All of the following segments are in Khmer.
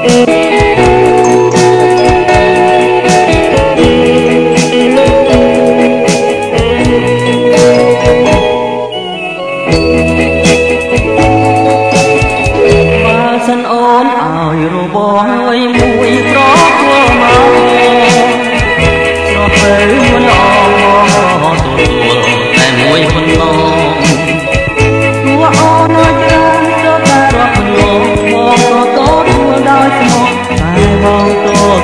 សិនអូនឲ្យរបងមួយក្រ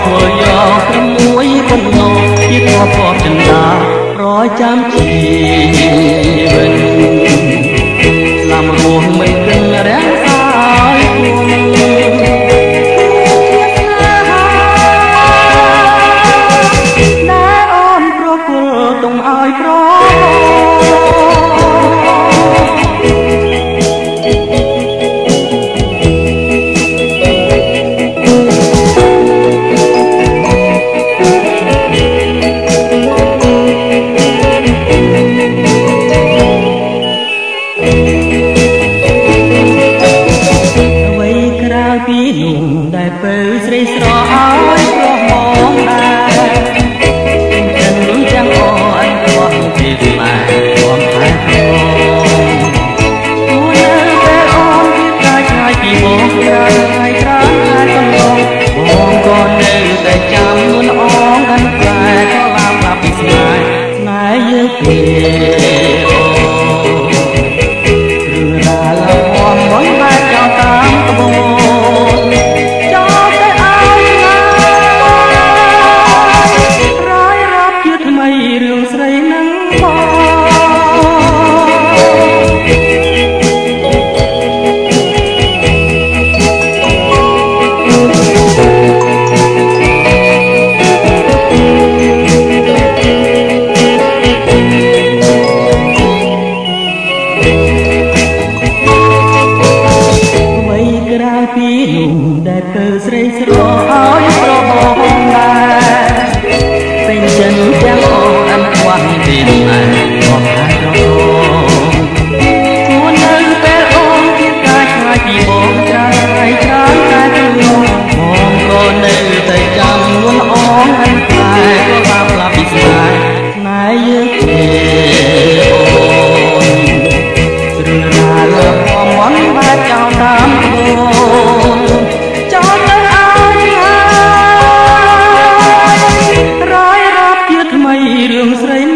ពណ៌យក6កំណោជាពណ៌ពណ៌ចិន្តាប្រចាំជីវិតឡាំរងមិនគិនរាំង ស្រអយព្រោះមកដែរទាំងទាំងអូនព្រោះពីខ្មែរព្រមតែអូនអូនតែអូនគិតតែឆ្ងាយពីមកក្រោយហើយក្រោយហើយកន្លងបងក៏នៅតែចាំនួនអងកាន់តែក៏ឡើងឡាប់ពីស្នេហ៍ស្នេហ៍យើងពី នោះដែលធ្វើស្រីស្រអឲ្យ irum srai